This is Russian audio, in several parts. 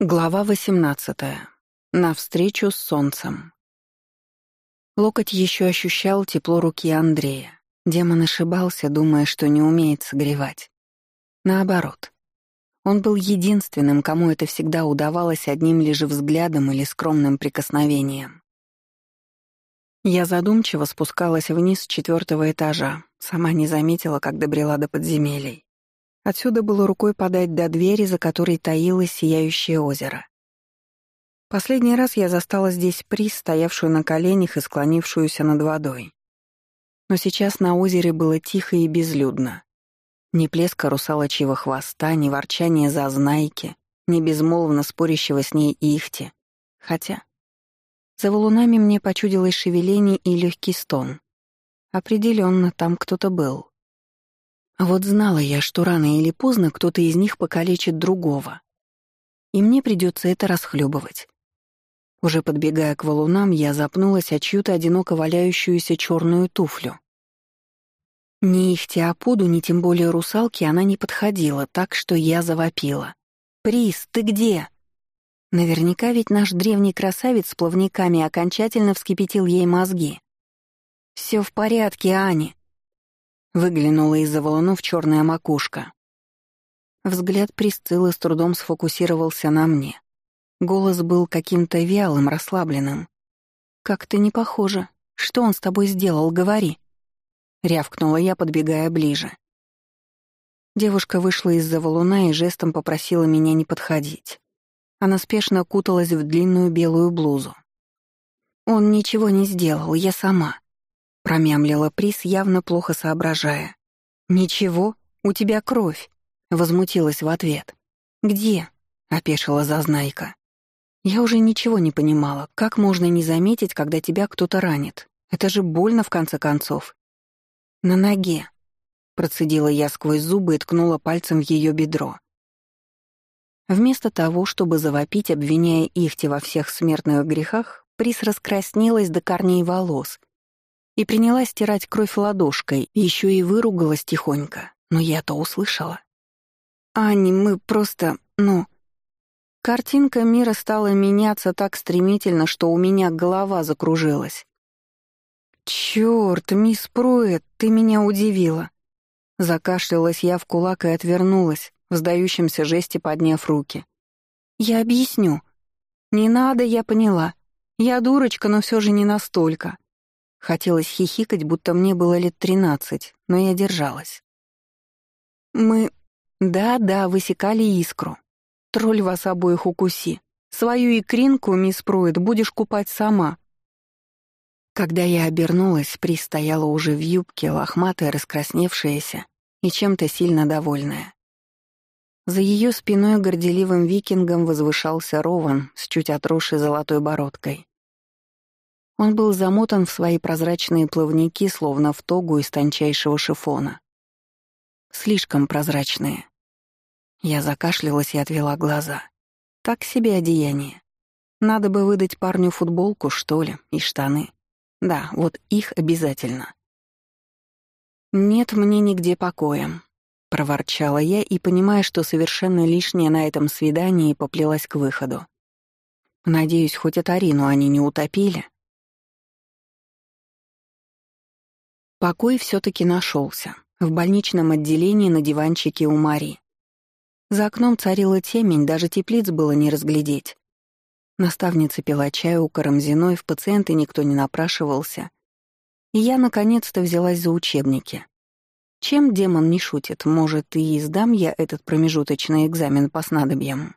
Глава 18. Навстречу с солнцем. Локоть еще ощущал тепло руки Андрея. Демон ошибался, думая, что не умеет согревать. Наоборот. Он был единственным, кому это всегда удавалось одним лишь взглядом или скромным прикосновением. Я задумчиво спускалась вниз с четвертого этажа, сама не заметила, как добрела до подземелий. Отсюда было рукой подать до двери, за которой таилось сияющее озеро. Последний раз я застала здесь приз, стоявшую на коленях и склонившуюся над водой. Но сейчас на озере было тихо и безлюдно. Ни плеска русалочьего хвоста, ни ворчания зазнайки, ни безмолвно спорящего с ней ихти. Хотя за валунами мне почудилось шевеление и легкий стон. Определенно там кто-то был. А вот знала я, что рано или поздно кто-то из них покалечит другого. И мне придется это расхлебывать. Уже подбегая к валунам, я запнулась о чью-то одиноко валяющуюся черную туфлю. Ни их теопуду, ни тем более русалке она не подходила, так что я завопила. «Приз, ты где?» Наверняка ведь наш древний красавец с плавниками окончательно вскипятил ей мозги. «Все в порядке, Ани. Выглянула из-за валунов черная макушка. Взгляд Присциллы с трудом сфокусировался на мне. Голос был каким-то вялым, расслабленным. «Как ты не похожа. Что он с тобой сделал, говори?» Рявкнула я, подбегая ближе. Девушка вышла из-за валуна и жестом попросила меня не подходить. Она спешно куталась в длинную белую блузу. «Он ничего не сделал, я сама. Промямлила Прис, явно плохо соображая. «Ничего, у тебя кровь», — возмутилась в ответ. «Где?» — опешила Зазнайка. Я уже ничего не понимала. Как можно не заметить, когда тебя кто-то ранит? Это же больно, в конце концов. «На ноге», — процедила я сквозь зубы и ткнула пальцем в ее бедро. Вместо того, чтобы завопить, обвиняя Ихти во всех смертных грехах, Прис раскраснелась до корней волос и принялась стирать кровь ладошкой, еще и выругалась тихонько, но я-то услышала. «Ани, мы просто... ну...» Картинка мира стала меняться так стремительно, что у меня голова закружилась. «Чёрт, мисс Пруэт, ты меня удивила!» Закашлялась я в кулак и отвернулась, в сдающемся жесте подняв руки. «Я объясню. Не надо, я поняла. Я дурочка, но все же не настолько. Хотелось хихикать, будто мне было лет тринадцать, но я держалась. «Мы... Да-да, высекали искру. Тролль вас обоих укуси. Свою икринку, мисс Пруит, будешь купать сама». Когда я обернулась, При стояла уже в юбке, лохматая, раскрасневшаяся и чем-то сильно довольная. За ее спиной горделивым викингом возвышался Рован с чуть отросшей золотой бородкой. Он был замотан в свои прозрачные плавники, словно в тогу из тончайшего шифона. Слишком прозрачные. Я закашлялась и отвела глаза. Так себе одеяние. Надо бы выдать парню футболку, что ли, и штаны. Да, вот их обязательно. «Нет мне нигде покоя», — проворчала я и, понимая, что совершенно лишнее на этом свидании, поплелась к выходу. Надеюсь, хоть от Арину они не утопили. Покой все-таки нашелся. В больничном отделении на диванчике у Мари. За окном царила темень, даже теплиц было не разглядеть. Наставница пила чай у Карамзиной, в пациенты никто не напрашивался. И я наконец-то взялась за учебники. Чем демон не шутит, может, и сдам я этот промежуточный экзамен по снадобьям.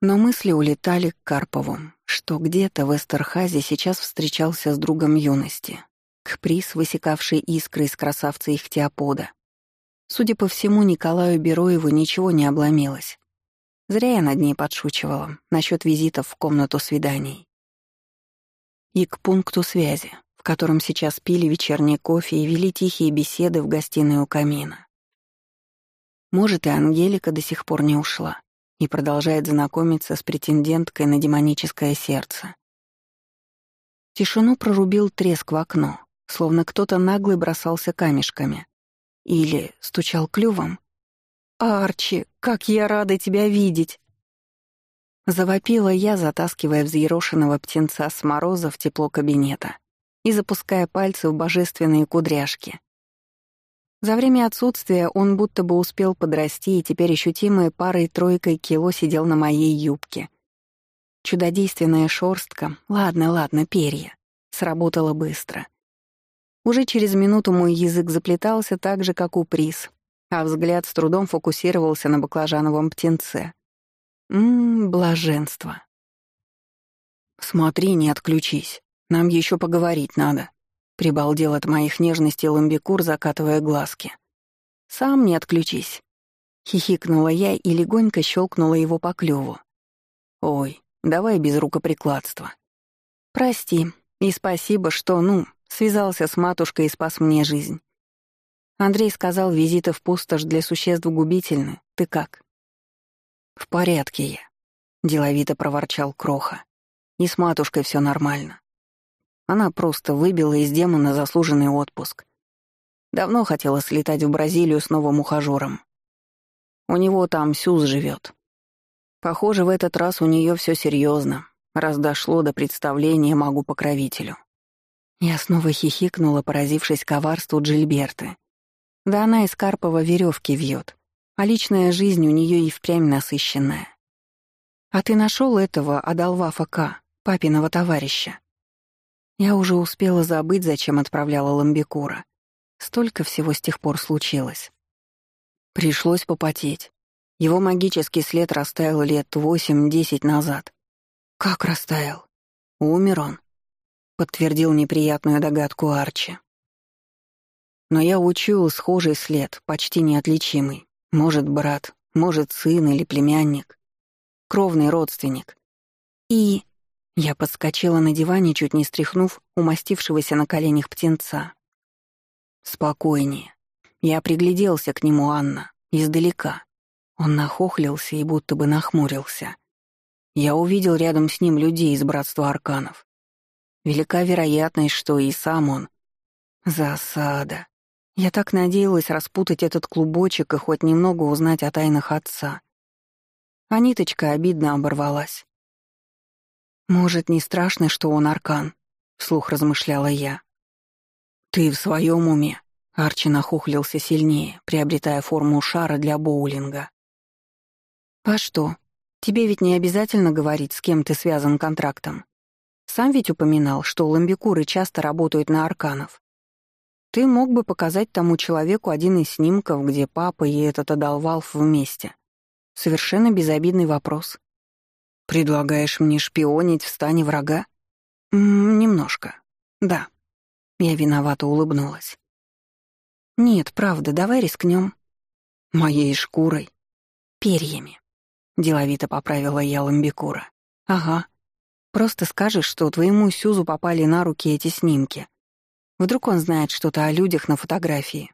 Но мысли улетали к Карпову, что где-то в Эстерхазе сейчас встречался с другом юности, к приз, высекавшей искры из красавца их теопода. Судя по всему, Николаю Бероеву ничего не обломилось. Зря я над ней подшучивала насчет визитов в комнату свиданий. И к пункту связи, в котором сейчас пили вечерний кофе и вели тихие беседы в гостиной у камина. Может, и Ангелика до сих пор не ушла и продолжает знакомиться с претенденткой на демоническое сердце. Тишину прорубил треск в окно, словно кто-то наглый бросался камешками. Или стучал клювом. «Арчи, как я рада тебя видеть!» Завопила я, затаскивая взъерошенного птенца с мороза в тепло кабинета и запуская пальцы в божественные кудряшки. За время отсутствия он будто бы успел подрасти и теперь ощутимой парой-тройкой кило сидел на моей юбке. Чудодейственная шорстка, ладно, ладно, перья, сработала быстро. Уже через минуту мой язык заплетался так же, как у приз, а взгляд с трудом фокусировался на баклажановом птенце. Ммм, блаженство. «Смотри, не отключись. Нам еще поговорить надо», — прибалдел от моих нежностей ламбикур, закатывая глазки. «Сам не отключись», — хихикнула я и легонько щелкнула его по клюву. «Ой, давай без рукоприкладства». «Прости, и спасибо, что, ну, связался с матушкой и спас мне жизнь. Андрей сказал, визиты в пустошь для существ губительны. Ты как? В порядке я, деловито проворчал Кроха. И с матушкой все нормально. Она просто выбила из демона заслуженный отпуск. Давно хотела слетать в Бразилию с новым ухажером. У него там Сюз живет. Похоже, в этот раз у нее все серьезно, раз дошло до представления магу-покровителю. Я снова хихикнула, поразившись коварству Джильберты. Да она из Карпова веревки вьет, а личная жизнь у нее и впрямь насыщенная. А ты нашел этого Адалвафа К, папиного товарища? Я уже успела забыть, зачем отправляла Ламбикура. Столько всего с тех пор случилось. Пришлось попотеть. Его магический след растаял лет восемь-десять назад. Как растаял? Умер он. Подтвердил неприятную догадку Арчи. Но я учуял схожий след, почти неотличимый. Может, брат, может, сын или племянник. Кровный родственник. И я подскочила на диване, чуть не стряхнув умастившегося на коленях птенца. «Спокойнее. Я пригляделся к нему, Анна, издалека. Он нахохлился и будто бы нахмурился. Я увидел рядом с ним людей из Братства Арканов. Велика вероятность, что и сам он. Засада. Я так надеялась распутать этот клубочек и хоть немного узнать о тайнах отца. А ниточка обидно оборвалась. «Может, не страшно, что он аркан?» — вслух размышляла я. «Ты в своем уме?» — Арчи нахухлился сильнее, приобретая форму шара для боулинга. «А что? Тебе ведь не обязательно говорить, с кем ты связан контрактом. Сам ведь упоминал, что ламбикуры часто работают на арканов. Ты мог бы показать тому человеку один из снимков, где папа и этот Адалвалф вместе. Совершенно безобидный вопрос. Предлагаешь мне шпионить в стане врага? М -м, немножко. Да. Я виновато улыбнулась. Нет, правда, давай рискнем. Моей шкурой. Перьями. Деловито поправила я ламбикура. Ага. Просто скажешь, что твоему Сюзу попали на руки эти снимки. Вдруг он знает что-то о людях на фотографии.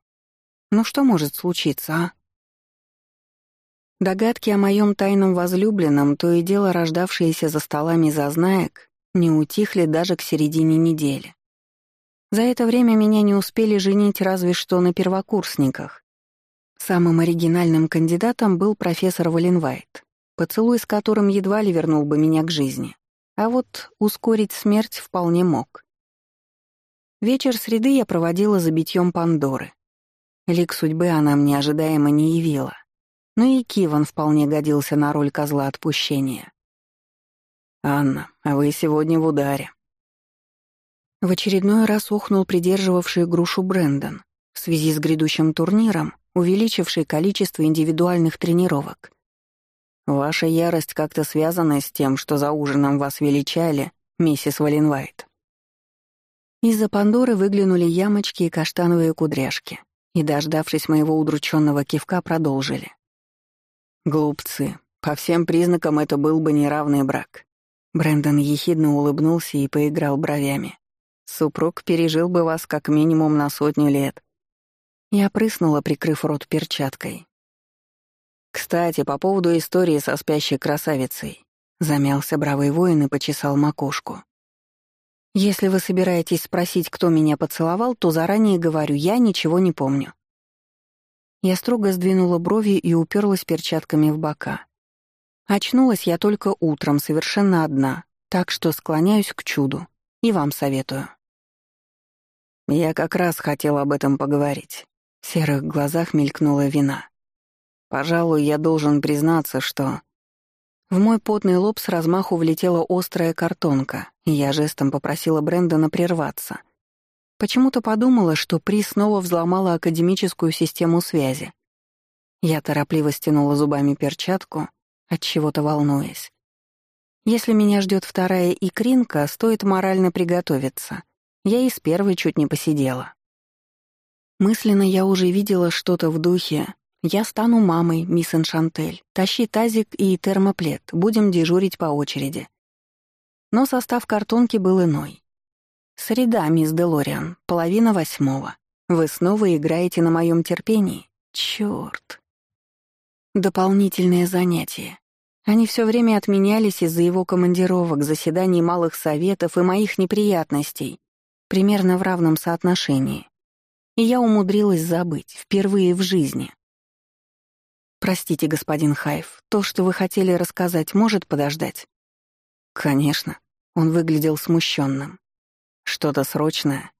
Ну что может случиться, а? Догадки о моем тайном возлюбленном, то и дело рождавшиеся за столами зазнаек, не утихли даже к середине недели. За это время меня не успели женить разве что на первокурсниках. Самым оригинальным кандидатом был профессор Валенвайт, поцелуй с которым едва ли вернул бы меня к жизни. А вот ускорить смерть вполне мог. Вечер среды я проводила за битьем Пандоры. Лик судьбы она мне ожидаемо не явила — но и Киван вполне годился на роль козла отпущения. «Анна, а вы сегодня в ударе». В очередной раз ухнул придерживавший грушу Брэндон в связи с грядущим турниром, увеличивший количество индивидуальных тренировок. «Ваша ярость как-то связана с тем, что за ужином вас величали, миссис Валенвайт». Из-за Пандоры выглянули ямочки и каштановые кудряшки, и, дождавшись моего удрученного кивка, продолжили. Глупцы. По всем признакам это был бы неравный брак. Брэндон ехидно улыбнулся и поиграл бровями. Супруг пережил бы вас как минимум на сотню лет. Я прыснула, прикрыв рот перчаткой. Кстати, по поводу истории со спящей красавицей. Замялся бравый воин и почесал макушку. Если вы собираетесь спросить, кто меня поцеловал, то заранее говорю, я ничего не помню. Я строго сдвинула брови и уперлась перчатками в бока. Очнулась я только утром, совершенно одна, так что склоняюсь к чуду. И вам советую. Я как раз хотел об этом поговорить. В серых глазах мелькнула вина. Пожалуй, я должен признаться, что... В мой потный лоб с размаху влетела острая картонка, и я жестом попросила Брэндона прерваться. Почему-то подумала, что При снова взломала академическую систему связи. Я торопливо стянула зубами перчатку, от чего-то волнуясь. Если меня ждет вторая икринка, стоит морально приготовиться. Я и с первой чуть не посидела. Мысленно я уже видела что-то в духе «Я стану мамой, мисс Эншантель. Тащи тазик и термоплед. Будем дежурить по очереди». Но состав картонки был иной. «Среда, мисс Делориан, половина восьмого. Вы снова играете на моем терпении? Чёрт!» Дополнительные занятия. Они все время отменялись из-за его командировок, заседаний малых советов и моих неприятностей, примерно в равном соотношении. И я умудрилась забыть, впервые в жизни. «Простите, господин Хайф, то, что вы хотели рассказать, может подождать?» «Конечно». Он выглядел смущенным. «Что-то срочное?»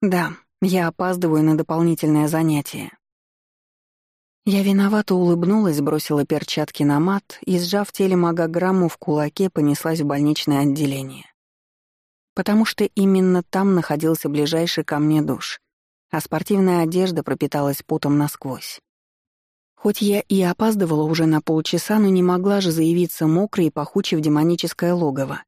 «Да, я опаздываю на дополнительное занятие. Я виновато улыбнулась, бросила перчатки на мат и, сжав телемагограмму в кулаке, понеслась в больничное отделение. Потому что именно там находился ближайший ко мне душ, а спортивная одежда пропиталась потом насквозь. Хоть я и опаздывала уже на полчаса, но не могла же заявиться мокрой и пахучей в демоническое логово.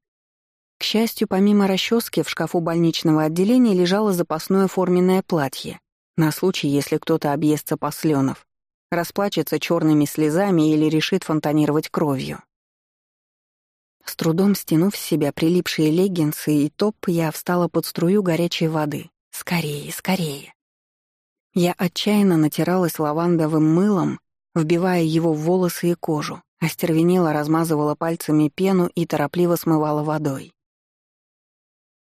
К счастью, помимо расчески в шкафу больничного отделения лежало запасное форменное платье, на случай, если кто-то объестся посленов расплачется черными слезами или решит фонтанировать кровью. С трудом стянув с себя прилипшие леггинсы и топ, я встала под струю горячей воды. Скорее, скорее. Я отчаянно натиралась лавандовым мылом, вбивая его в волосы и кожу, остервенела, размазывала пальцами пену и торопливо смывала водой.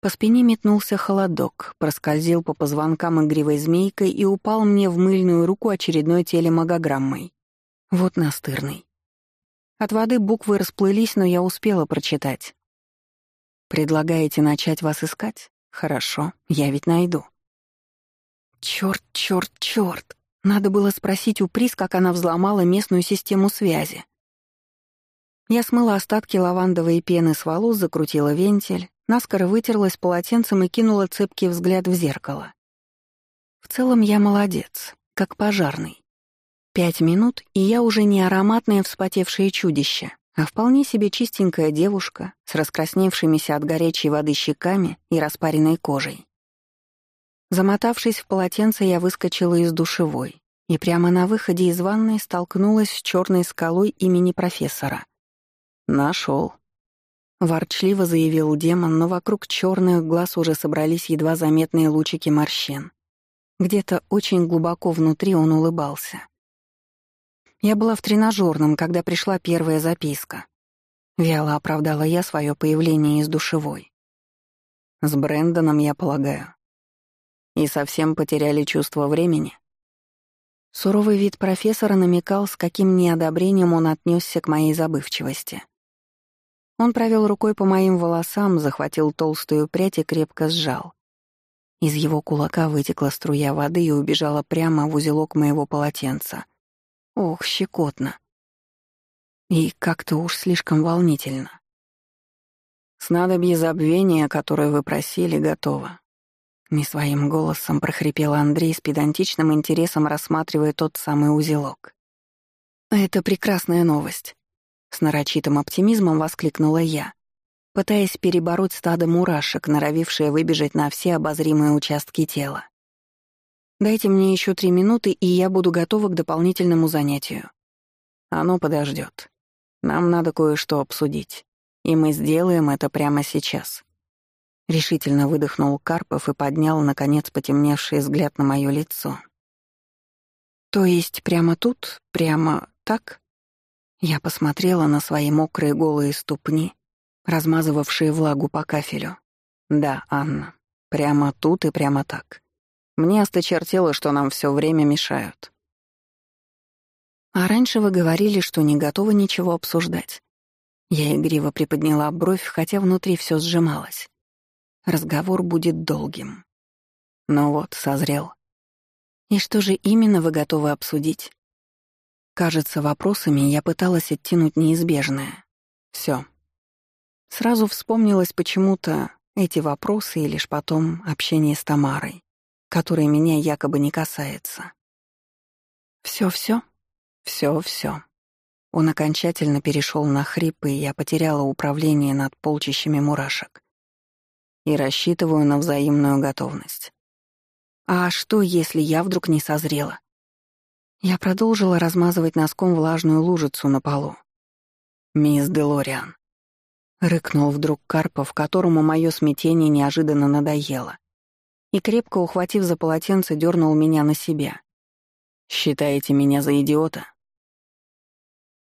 По спине метнулся холодок, проскользил по позвонкам игривой змейкой и упал мне в мыльную руку очередной телемагограммой. Вот настырный. От воды буквы расплылись, но я успела прочитать. «Предлагаете начать вас искать? Хорошо, я ведь найду». Чёрт, чёрт, чёрт! Надо было спросить у Прис, как она взломала местную систему связи. Я смыла остатки лавандовой пены с волос, закрутила вентиль, Наскоро вытерлась полотенцем и кинула цепкий взгляд в зеркало. В целом я молодец, как пожарный. Пять минут, и я уже не ароматное вспотевшее чудище, а вполне себе чистенькая девушка с раскрасневшимися от горячей воды щеками и распаренной кожей. Замотавшись в полотенце, я выскочила из душевой и прямо на выходе из ванной столкнулась с черной скалой имени профессора. Нашел. Ворчливо заявил демон, но вокруг черных глаз уже собрались едва заметные лучики морщин. Где-то очень глубоко внутри он улыбался. Я была в тренажерном, когда пришла первая записка. Вяло оправдала я свое появление из душевой. С Брэндоном, я полагаю. И совсем потеряли чувство времени. Суровый вид профессора намекал, с каким неодобрением он отнесся к моей забывчивости. Он провел рукой по моим волосам, захватил толстую прядь и крепко сжал. Из его кулака вытекла струя воды и убежала прямо в узелок моего полотенца. Ох, щекотно. И как-то уж слишком волнительно. «Снадобье забвения, которое вы просили, готово», не своим голосом прохрипел Андрей с педантичным интересом, рассматривая тот самый узелок. «Это прекрасная новость. С нарочитым оптимизмом воскликнула я, пытаясь перебороть стадо мурашек, норовившее выбежать на все обозримые участки тела. «Дайте мне еще три минуты, и я буду готова к дополнительному занятию». «Оно подождет. Нам надо кое-что обсудить, и мы сделаем это прямо сейчас». Решительно выдохнул Карпов и поднял, наконец, потемневший взгляд на мое лицо. «То есть прямо тут? Прямо так?» Я посмотрела на свои мокрые голые ступни, размазывавшие влагу по кафелю. Да, Анна, прямо тут и прямо так. Мне осточертело, что нам все время мешают. А раньше вы говорили, что не готовы ничего обсуждать. Я игриво приподняла бровь, хотя внутри все сжималось. Разговор будет долгим. Ну вот, созрел. И что же именно вы готовы обсудить? Кажется, вопросами я пыталась оттянуть неизбежное. Все. Сразу вспомнилось почему-то эти вопросы и лишь потом общение с Тамарой, которое меня якобы не касается. Все-все? Все-все. Он окончательно перешел на хрип, и я потеряла управление над полчищами мурашек. И рассчитываю на взаимную готовность. А что, если я вдруг не созрела? Я продолжила размазывать носком влажную лужицу на полу. «Мисс Делориан», — рыкнул вдруг Карпов, которому мое смятение неожиданно надоело, и, крепко ухватив за полотенце, дернул меня на себя. «Считаете меня за идиота?»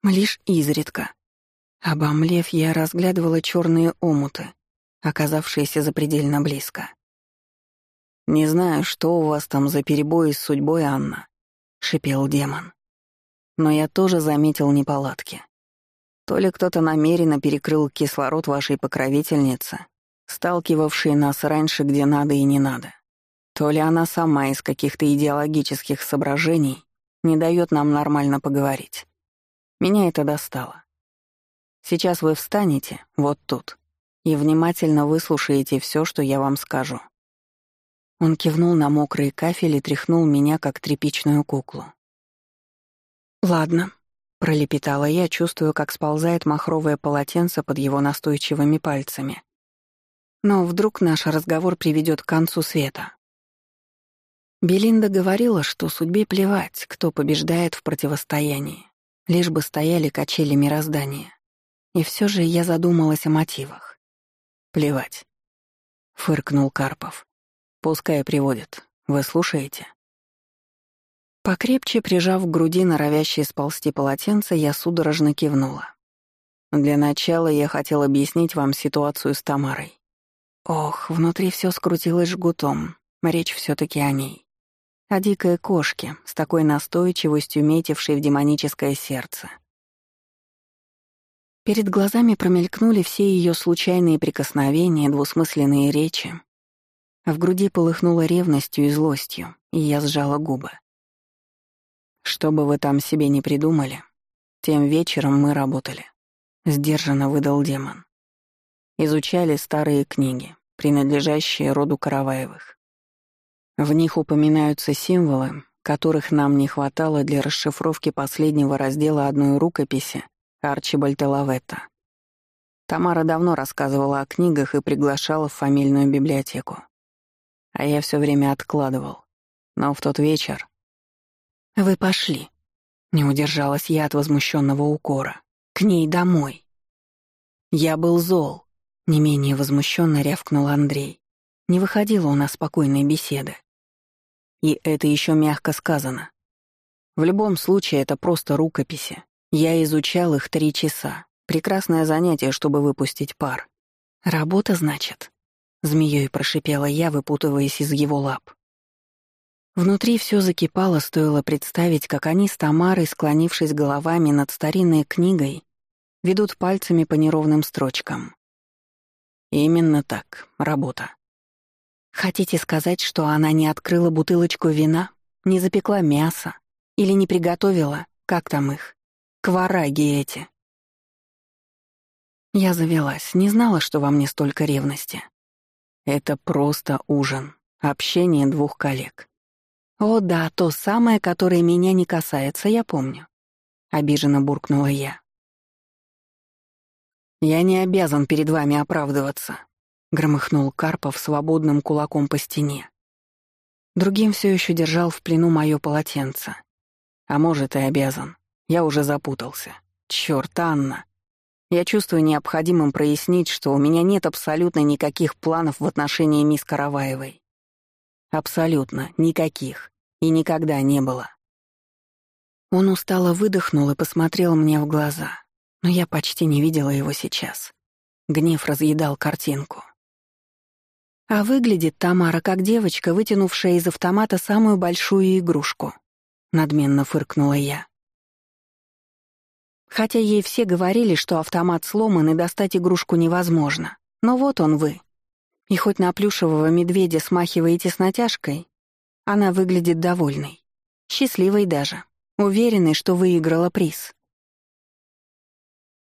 Лишь изредка. Обомлев, я разглядывала черные омуты, оказавшиеся запредельно близко. «Не знаю, что у вас там за перебои с судьбой, Анна», — шипел демон. «Но я тоже заметил неполадки. То ли кто-то намеренно перекрыл кислород вашей покровительницы, сталкивавшей нас раньше где надо и не надо, то ли она сама из каких-то идеологических соображений не дает нам нормально поговорить. Меня это достало. Сейчас вы встанете, вот тут, и внимательно выслушаете все, что я вам скажу. Он кивнул на мокрый кафель и тряхнул меня, как тряпичную куклу. «Ладно», — пролепетала я, чувствую, как сползает махровое полотенце под его настойчивыми пальцами. Но вдруг наш разговор приведет к концу света. Белинда говорила, что судьбе плевать, кто побеждает в противостоянии, лишь бы стояли качели мироздания. И все же я задумалась о мотивах. «Плевать», — фыркнул Карпов. Пускай приводит. Вы слушаете?» Покрепче прижав к груди норовящее сползти полотенце, я судорожно кивнула. Для начала я хотел объяснить вам ситуацию с Тамарой. Ох, внутри все скрутилось жгутом, речь все таки о ней. О дикой кошке, с такой настойчивостью метившей в демоническое сердце. Перед глазами промелькнули все ее случайные прикосновения, двусмысленные речи, в груди полыхнуло ревностью и злостью, и я сжала губы. «Что бы вы там себе не придумали, тем вечером мы работали», — сдержанно выдал демон. Изучали старые книги, принадлежащие роду Караваевых. В них упоминаются символы, которых нам не хватало для расшифровки последнего раздела одной рукописи Арчибальда Лаветта. Тамара давно рассказывала о книгах и приглашала в фамильную библиотеку а я все время откладывал. Но в тот вечер... «Вы пошли», — не удержалась я от возмущенного укора. «К ней домой». «Я был зол», — не менее возмущенно рявкнул Андрей. Не выходило у нас спокойной беседы. И это еще мягко сказано. В любом случае, это просто рукописи. Я изучал их три часа. Прекрасное занятие, чтобы выпустить пар. Работа, значит? Змеей прошипела я, выпутываясь из его лап. Внутри все закипало, стоило представить, как они с Тамарой, склонившись головами над старинной книгой, ведут пальцами по неровным строчкам. Именно так, работа. Хотите сказать, что она не открыла бутылочку вина, не запекла мясо или не приготовила, как там их, квараги эти? Я завелась, не знала, что во мне столько ревности. Это просто ужин, общение двух коллег. О да, то самое, которое меня не касается, я помню. Обиженно буркнула я. «Я не обязан перед вами оправдываться», — громыхнул Карпов свободным кулаком по стене. Другим все еще держал в плену мое полотенце. А может, и обязан. Я уже запутался. Черт, Анна. Я чувствую необходимым прояснить, что у меня нет абсолютно никаких планов в отношении мисс Караваевой. Абсолютно никаких. И никогда не было. Он устало выдохнул и посмотрел мне в глаза, но я почти не видела его сейчас. Гнев разъедал картинку. А выглядит Тамара как девочка, вытянувшая из автомата самую большую игрушку. Надменно фыркнула я. Хотя ей все говорили, что автомат сломан и достать игрушку невозможно. Но вот он вы. И хоть на плюшевого медведя смахиваете с натяжкой, она выглядит довольной. Счастливой даже. Уверенной, что выиграла приз.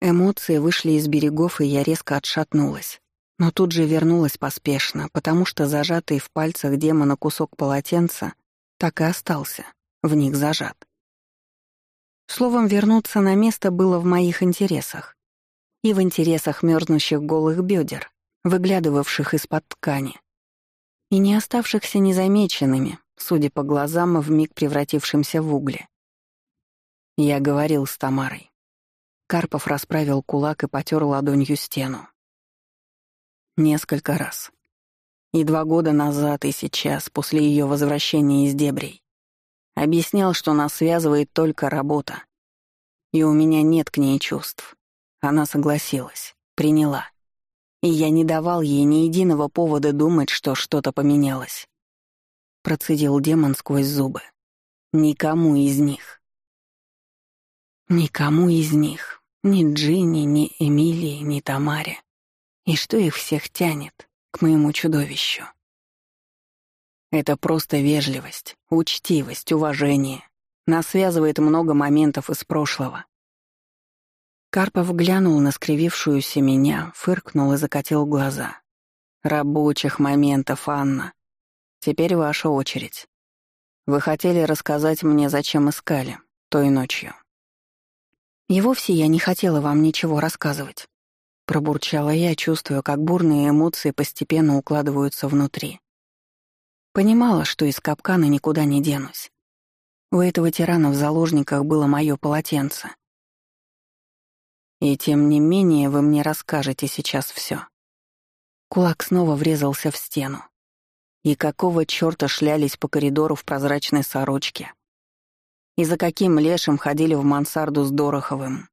Эмоции вышли из берегов, и я резко отшатнулась. Но тут же вернулась поспешно, потому что зажатый в пальцах демона кусок полотенца так и остался, в них зажат. Словом, вернуться на место было в моих интересах. И в интересах мерзнущих голых бедер, выглядывавших из-под ткани. И не оставшихся незамеченными, судя по глазам, вмиг превратившимся в угли. Я говорил с Тамарой. Карпов расправил кулак и потер ладонью стену. Несколько раз. И два года назад, и сейчас, после ее возвращения из дебрей. Объяснял, что нас связывает только работа. И у меня нет к ней чувств. Она согласилась, приняла. И я не давал ей ни единого повода думать, что что-то поменялось. Процедил демон сквозь зубы. Никому из них. Никому из них. Ни Джинни, ни Эмилии, ни Тамаре. И что их всех тянет к моему чудовищу? Это просто вежливость, учтивость, уважение. Нас связывает много моментов из прошлого. Карпов глянул на скривившуюся меня, фыркнул и закатил глаза. «Рабочих моментов, Анна. Теперь ваша очередь. Вы хотели рассказать мне, зачем искали, той ночью». «И вовсе я не хотела вам ничего рассказывать», — пробурчала я, чувствуя, как бурные эмоции постепенно укладываются внутри. Понимала, что из капкана никуда не денусь. У этого тирана в заложниках было мое полотенце. И тем не менее вы мне расскажете сейчас все. Кулак снова врезался в стену. И какого чёрта шлялись по коридору в прозрачной сорочке? И за каким лешим ходили в мансарду с Дороховым?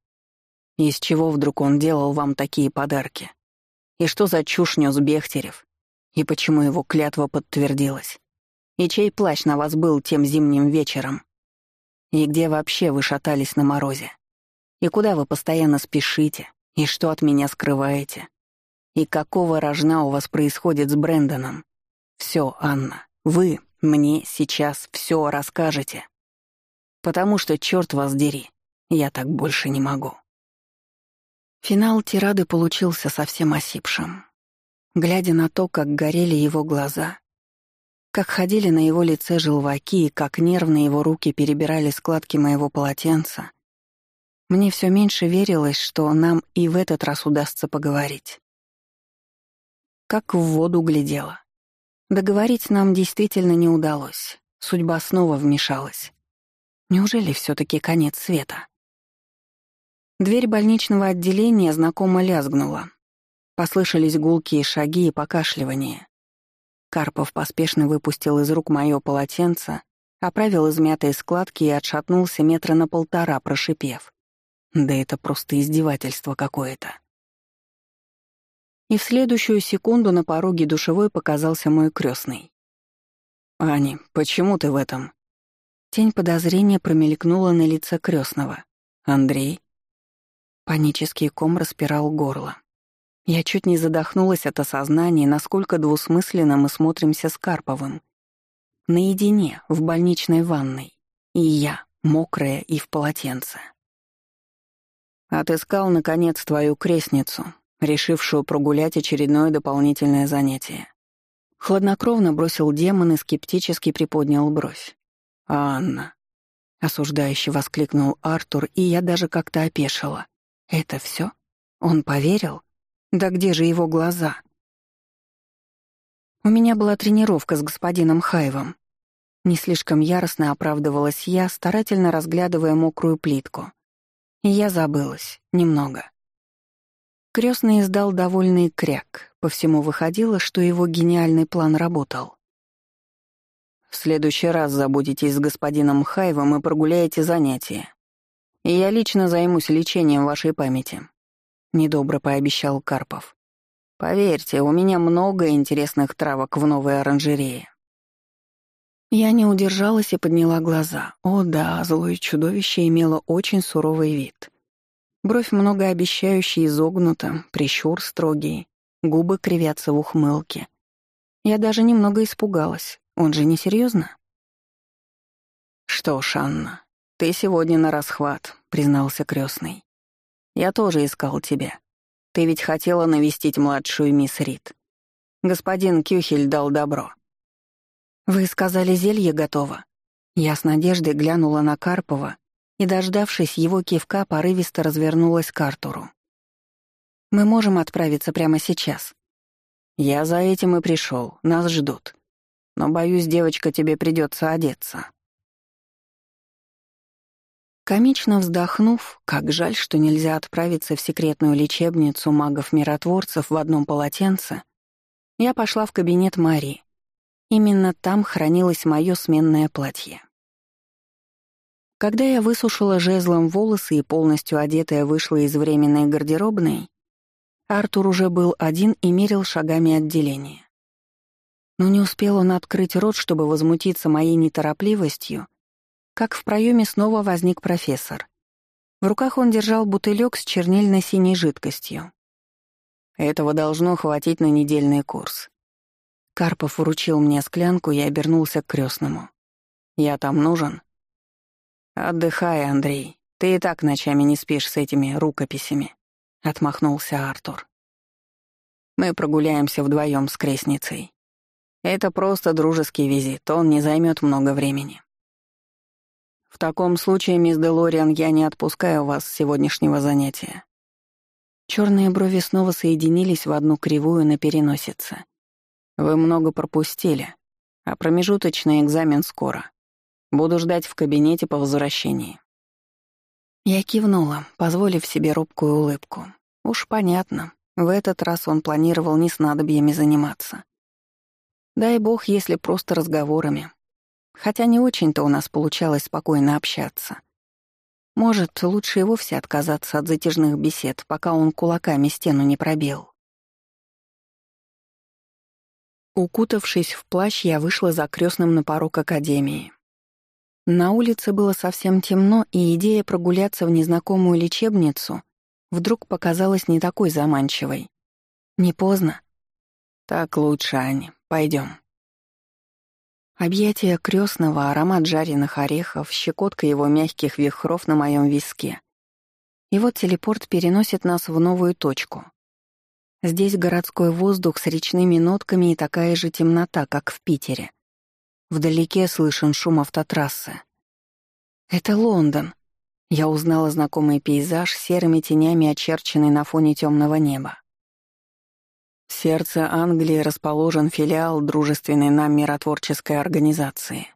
Из чего вдруг он делал вам такие подарки? И что за чушь нёс Бехтерев? И почему его клятва подтвердилась? И чей плащ на вас был тем зимним вечером? И где вообще вы шатались на морозе? И куда вы постоянно спешите? И что от меня скрываете? И какого рожна у вас происходит с Брэндоном? Все, Анна, вы мне сейчас все расскажете. Потому что, черт вас дери, я так больше не могу. Финал тирады получился совсем осипшим. Глядя на то, как горели его глаза, как ходили на его лице желваки и как нервно его руки перебирали складки моего полотенца, мне все меньше верилось, что нам и в этот раз удастся поговорить. Как в воду глядела. Договорить нам действительно не удалось. Судьба снова вмешалась. Неужели все таки конец света? Дверь больничного отделения знакомо лязгнула, Послышались гулкие шаги и покашливание. Карпов поспешно выпустил из рук моё полотенце, оправил измятые складки и отшатнулся метра на полтора, прошипев. Да это просто издевательство какое-то. И в следующую секунду на пороге душевой показался мой крестный. «Ани, почему ты в этом?» Тень подозрения промелькнула на лице крестного. «Андрей?» Панический ком распирал горло. Я чуть не задохнулась от осознания, насколько двусмысленно мы смотримся с Карповым. Наедине, в больничной ванной. И я, мокрая и в полотенце. Отыскал, наконец, твою крестницу, решившую прогулять очередное дополнительное занятие. Хладнокровно бросил демон и скептически приподнял бровь. «Анна!» — осуждающе воскликнул Артур, и я даже как-то опешила. «Это все? Он поверил?» Да где же его глаза? У меня была тренировка с господином Хайвом. Не слишком яростно оправдывалась я, старательно разглядывая мокрую плитку. И я забылась. Немного. Крестный издал довольный кряк. По всему выходило, что его гениальный план работал. «В следующий раз забудетесь с господином Хайвом и прогуляете занятия. И я лично займусь лечением вашей памяти. — недобро пообещал Карпов. «Поверьте, у меня много интересных травок в новой оранжерее». Я не удержалась и подняла глаза. О да, злое чудовище имело очень суровый вид. Бровь многообещающе изогнута, прищур строгий, губы кривятся в ухмылке. Я даже немного испугалась. Он же не серьезно? «Что ж, Анна, ты сегодня на расхват», — признался крестный. «Я тоже искал тебя. Ты ведь хотела навестить младшую мисс Рид. Господин Кюхель дал добро». «Вы сказали, зелье готово?» Я с надеждой глянула на Карпова и, дождавшись его кивка, порывисто развернулась к Артуру. «Мы можем отправиться прямо сейчас?» «Я за этим и пришел. Нас ждут. Но, боюсь, девочка, тебе придется одеться». Комично вздохнув, как жаль, что нельзя отправиться в секретную лечебницу магов-миротворцев в одном полотенце, я пошла в кабинет Марии. Именно там хранилось мое сменное платье. Когда я высушила жезлом волосы и полностью одетая вышла из временной гардеробной, Артур уже был один и мерил шагами отделение. Но не успел он открыть рот, чтобы возмутиться моей неторопливостью, как в проеме снова возник профессор. В руках он держал бутылек с чернильно-синей жидкостью. Этого должно хватить на недельный курс. Карпов вручил мне склянку и обернулся к крестному. «Я там нужен?» «Отдыхай, Андрей. Ты и так ночами не спишь с этими рукописями», — отмахнулся Артур. «Мы прогуляемся вдвоем с крестницей. Это просто дружеский визит, он не займет много времени». «В таком случае, мисс Делориан, я не отпускаю вас с сегодняшнего занятия». Черные брови снова соединились в одну кривую на переносице. «Вы много пропустили, а промежуточный экзамен скоро. Буду ждать в кабинете по возвращении». Я кивнула, позволив себе робкую улыбку. Уж понятно, в этот раз он планировал не снадобьями заниматься. Дай бог, если просто разговорами. Хотя не очень-то у нас получалось спокойно общаться. Может, лучше и вовсе отказаться от затяжных бесед, пока он кулаками стену не пробил. Укутавшись в плащ, я вышла за крестным на порог академии. На улице было совсем темно, и идея прогуляться в незнакомую лечебницу вдруг показалась не такой заманчивой. Не поздно. Так лучше, Аня. Пойдем. Объятия крестного, аромат жареных орехов, щекотка его мягких вихров на моем виске. И вот телепорт переносит нас в новую точку. Здесь городской воздух с речными нотками и такая же темнота, как в Питере. Вдалеке слышен шум автотрассы. Это Лондон. Я узнала знакомый пейзаж серыми тенями, очерченный на фоне темного неба. В сердце Англии расположен филиал дружественной нам миротворческой организации.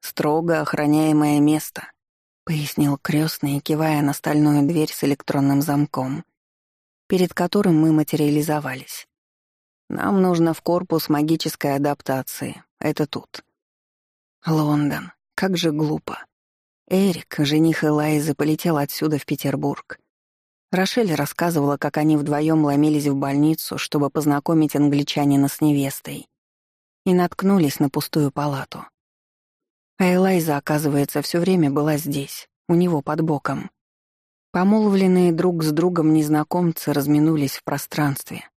Строго охраняемое место, пояснил крестный, кивая на стальную дверь с электронным замком, перед которым мы материализовались. Нам нужно в корпус магической адаптации. Это тут. Лондон. Как же глупо. Эрик, жених Элайзы, полетел отсюда в Петербург. Рошель рассказывала, как они вдвоем ломились в больницу, чтобы познакомить англичанина с невестой. И наткнулись на пустую палату. А Элайза, оказывается, все время была здесь, у него под боком. Помолвленные друг с другом незнакомцы разминулись в пространстве.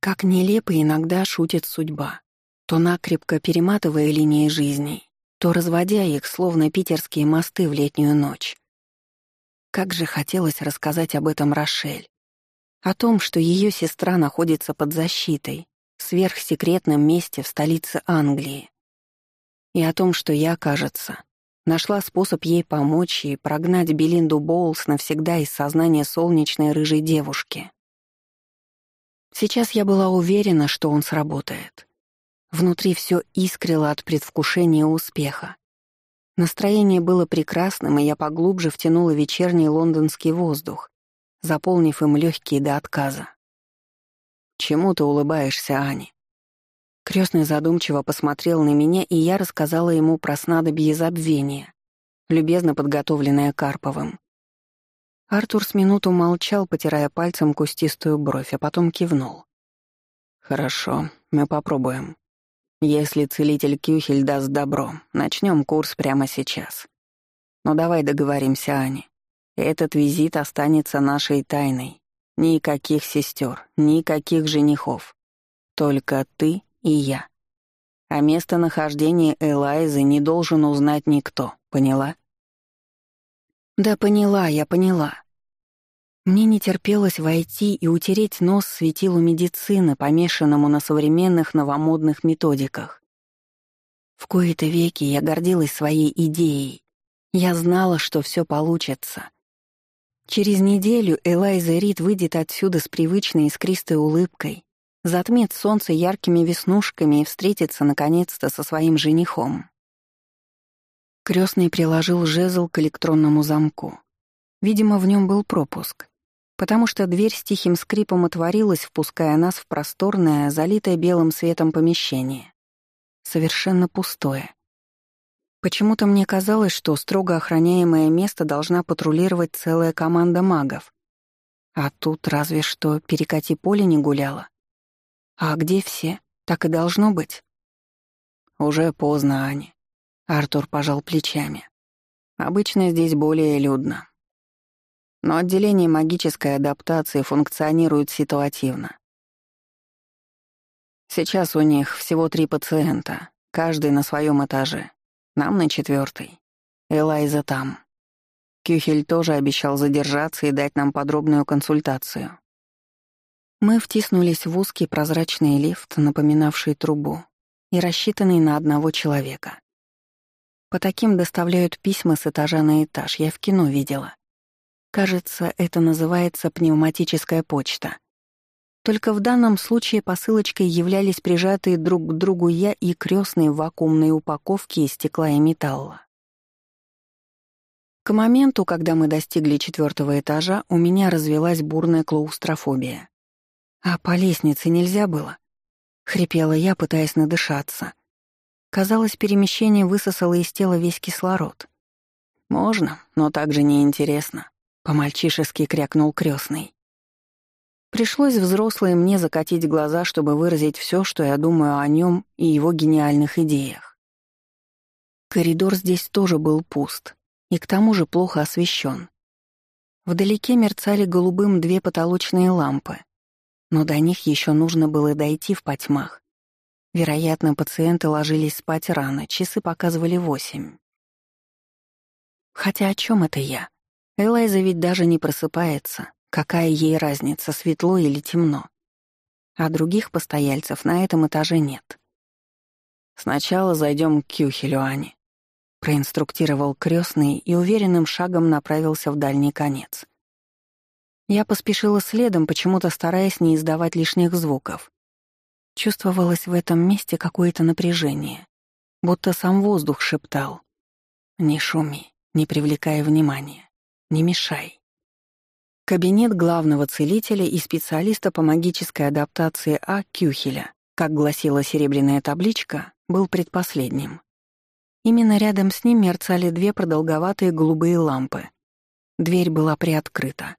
Как нелепо иногда шутит судьба, то накрепко перематывая линии жизней, то разводя их, словно питерские мосты в летнюю ночь. Как же хотелось рассказать об этом Рошель. О том, что ее сестра находится под защитой, в сверхсекретном месте в столице Англии. И о том, что я, кажется, нашла способ ей помочь и прогнать Белинду Боулс навсегда из сознания солнечной рыжей девушки. Сейчас я была уверена, что он сработает. Внутри все искрило от предвкушения успеха. Настроение было прекрасным, и я поглубже втянула вечерний лондонский воздух, заполнив им легкие до отказа. «Чему ты улыбаешься, Ани?» Крестный задумчиво посмотрел на меня, и я рассказала ему про снадобье забвения, любезно подготовленное Карповым. Артур с минуту молчал, потирая пальцем кустистую бровь, а потом кивнул. «Хорошо, мы попробуем. Если целитель Кюхель даст добро, начнем курс прямо сейчас. Но давай договоримся, Ани. Этот визит останется нашей тайной. Никаких сестер, никаких женихов. Только ты и я. А местонахождение Элайзы не должен узнать никто, поняла? Да поняла, я поняла. Мне не терпелось войти и утереть нос светилу медицины, помешанному на современных новомодных методиках. В кои-то веки я гордилась своей идеей. Я знала, что все получится. Через неделю Элайза Рид выйдет отсюда с привычной искристой улыбкой, затмит солнце яркими веснушками и встретится наконец-то со своим женихом. Крестный приложил жезл к электронному замку. Видимо, в нем был пропуск, потому что дверь с тихим скрипом отворилась, впуская нас в просторное, залитое белым светом помещение. Совершенно пустое. Почему-то мне казалось, что строго охраняемое место должна патрулировать целая команда магов. А тут разве что перекати поле не гуляла. А где все? Так и должно быть. Уже поздно, Аня. Артур пожал плечами. Обычно здесь более людно. Но отделение магической адаптации функционирует ситуативно. Сейчас у них всего три пациента, каждый на своем этаже. Нам на четвертый. Элайза там. Кюхель тоже обещал задержаться и дать нам подробную консультацию. Мы втиснулись в узкий прозрачный лифт, напоминавший трубу, и рассчитанный на одного человека. По таким доставляют письма с этажа на этаж, я в кино видела. Кажется, это называется пневматическая почта. Только в данном случае посылочкой являлись прижатые друг к другу я и крестные в вакуумной упаковке из стекла и металла. К моменту, когда мы достигли четвертого этажа, у меня развелась бурная клаустрофобия. А по лестнице нельзя было? Хрипела я, пытаясь надышаться. Казалось, перемещение высосало из тела весь кислород. «Можно, но так же неинтересно», — по-мальчишески крякнул крестный. Пришлось взрослой мне закатить глаза, чтобы выразить все, что я думаю о нем и его гениальных идеях. Коридор здесь тоже был пуст, и к тому же плохо освещен. Вдалеке мерцали голубым две потолочные лампы, но до них еще нужно было дойти в потьмах. Вероятно, пациенты ложились спать рано, часы показывали восемь. Хотя о чем это я? Элайза ведь даже не просыпается, Какая ей разница, светло или темно? А других постояльцев на этом этаже нет. «Сначала зайдем к Кюхелю, Ани», — проинструктировал крестный и уверенным шагом направился в дальний конец. Я поспешила следом, почему-то стараясь не издавать лишних звуков. Чувствовалось в этом месте какое-то напряжение, будто сам воздух шептал. «Не шуми, не привлекай внимания, не мешай». Кабинет главного целителя и специалиста по магической адаптации А. Кюхеля, как гласила серебряная табличка, был предпоследним. Именно рядом с ним мерцали две продолговатые голубые лампы. Дверь была приоткрыта.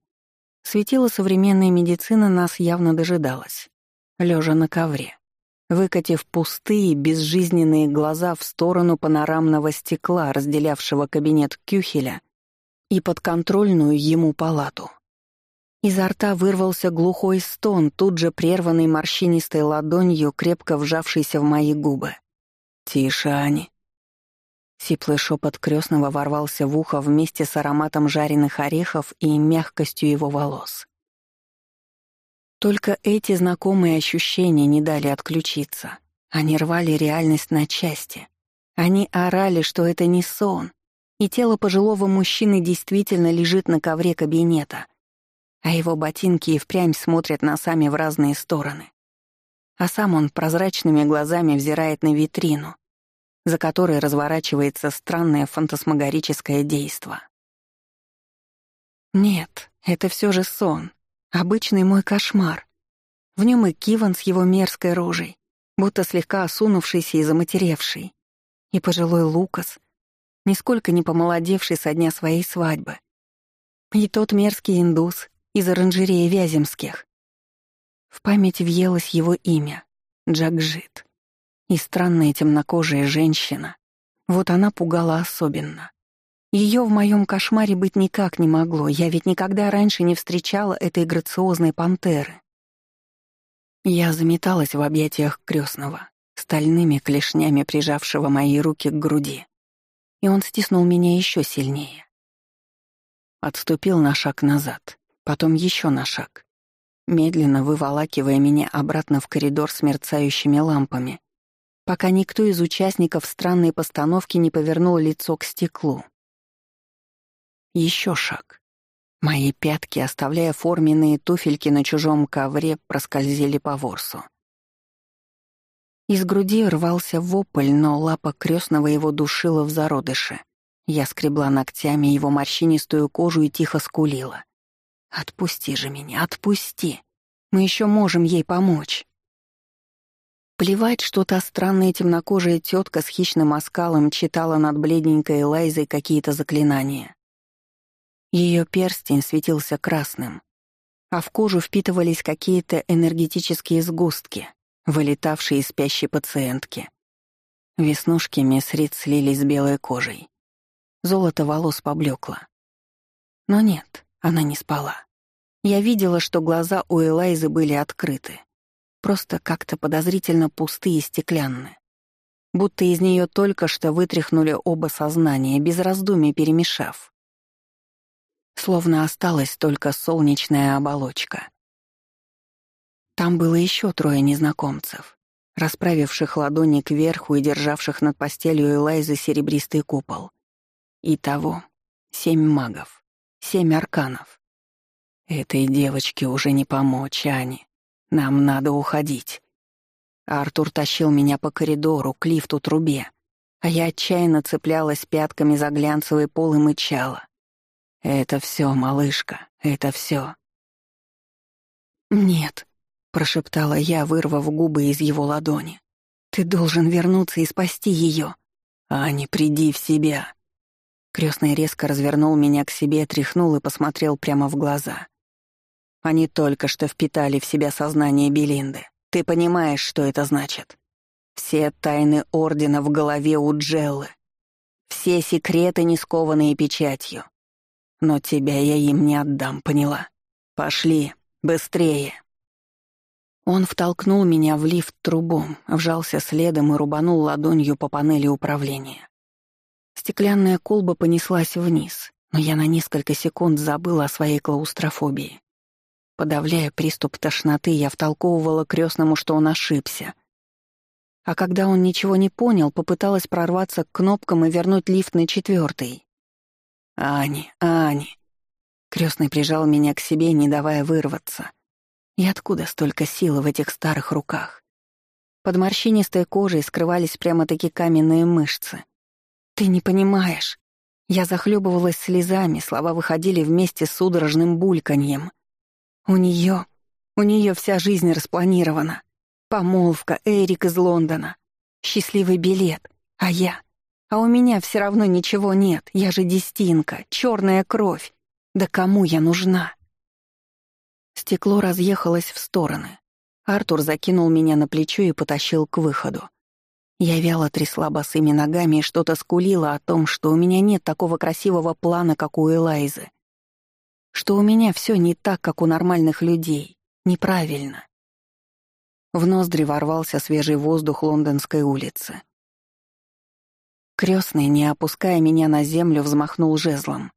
Светило современной медицины нас явно дожидалось. Лежа на ковре, выкатив пустые, безжизненные глаза в сторону панорамного стекла, разделявшего кабинет Кюхеля и подконтрольную ему палату. Изо рта вырвался глухой стон, тут же прерванный морщинистой ладонью, крепко вжавшейся в мои губы. «Тише, Ани». Сиплый шепот крестного ворвался в ухо вместе с ароматом жареных орехов и мягкостью его волос. Только эти знакомые ощущения не дали отключиться. Они рвали реальность на части. Они орали, что это не сон, и тело пожилого мужчины действительно лежит на ковре кабинета — а его ботинки и впрямь смотрят носами в разные стороны. А сам он прозрачными глазами взирает на витрину, за которой разворачивается странное фантасмагорическое действо. Нет, это все же сон, обычный мой кошмар. В нем и Киван с его мерзкой рожей, будто слегка осунувшийся и заматеревший, и пожилой Лукас, нисколько не помолодевший со дня своей свадьбы, и тот мерзкий индус, из оранжереи Вяземских. В память въелось его имя — Джагжит. И странная темнокожая женщина. Вот она пугала особенно. Ее в моем кошмаре быть никак не могло, я ведь никогда раньше не встречала этой грациозной пантеры. Я заметалась в объятиях крестного, стальными клешнями прижавшего мои руки к груди. И он стиснул меня еще сильнее. Отступил на шаг назад, потом еще на шаг, медленно выволакивая меня обратно в коридор с мерцающими лампами, пока никто из участников странной постановки не повернул лицо к стеклу. Еще шаг. Мои пятки, оставляя форменные туфельки на чужом ковре, проскользили по ворсу. Из груди рвался вопль, но лапа крестного его душила в зародыше. Я скребла ногтями его морщинистую кожу и тихо скулила. «Отпусти же меня, отпусти! Мы еще можем ей помочь!» Плевать, что та странная темнокожая тетка с хищным оскалом читала над бледненькой Лайзой какие-то заклинания. Ее перстень светился красным, а в кожу впитывались какие-то энергетические сгустки, вылетавшие из спящей пациентки. Веснушки мисс слились с белой кожей. Золото волос поблекло. Но нет, она не спала. Я видела, что глаза у Элайзы были открыты. Просто как-то подозрительно пустые и стеклянные. Будто из нее только что вытряхнули оба сознания, без раздумий перемешав. Словно осталась только солнечная оболочка. Там было еще трое незнакомцев, расправивших ладони кверху и державших над постелью Элайзы серебристый купол. Итого семь магов, семь арканов. Этой девочке уже не помочь, Ани. Нам надо уходить. Артур тащил меня по коридору к лифту-трубе, а я отчаянно цеплялась пятками за глянцевый пол и мычала. «Это все, малышка, это все. «Нет», — прошептала я, вырвав губы из его ладони. «Ты должен вернуться и спасти ее. «Ани, приди в себя!» Крестный резко развернул меня к себе, тряхнул и посмотрел прямо в глаза. Они только что впитали в себя сознание Белинды. Ты понимаешь, что это значит? Все тайны Ордена в голове у Джеллы. Все секреты, не скованные печатью. Но тебя я им не отдам, поняла? Пошли, быстрее. Он втолкнул меня в лифт трубом, вжался следом и рубанул ладонью по панели управления. Стеклянная колба понеслась вниз, но я на несколько секунд забыла о своей клаустрофобии. Подавляя приступ тошноты, я втолковывала крестному, что он ошибся. А когда он ничего не понял, попыталась прорваться к кнопкам и вернуть лифт на четвертый. «Ани, Ани!» Крестный прижал меня к себе, не давая вырваться. И откуда столько силы в этих старых руках? Под морщинистой кожей скрывались прямо-таки каменные мышцы. «Ты не понимаешь!» Я захлебывалась слезами, слова выходили вместе с судорожным бульканьем. У нее, у нее вся жизнь распланирована. Помолвка, Эрик из Лондона, счастливый билет, а я... А у меня все равно ничего нет, я же дестинка, черная кровь. Да кому я нужна? Стекло разъехалось в стороны. Артур закинул меня на плечо и потащил к выходу. Я вяло трясла босыми ногами и что-то скулила о том, что у меня нет такого красивого плана, как у Элайзы. Что у меня все не так, как у нормальных людей. Неправильно. В ноздри ворвался свежий воздух лондонской улицы. Крестный, не опуская меня на землю, взмахнул жезлом.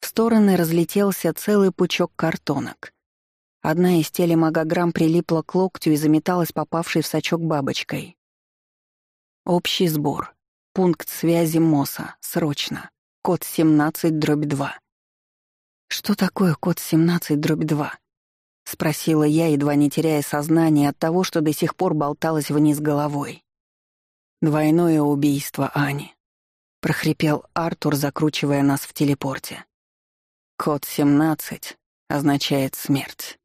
В стороны разлетелся целый пучок картонок. Одна из телемагограмм прилипла к локтю и заметалась попавшей в сачок бабочкой. Общий сбор. Пункт связи МОСа. Срочно. Код 17 дробь 2. «Что такое код 17 дробь 2?» — спросила я, едва не теряя сознание от того, что до сих пор болталась вниз головой. «Двойное убийство Ани», — прохрипел Артур, закручивая нас в телепорте. «Код 17 означает смерть».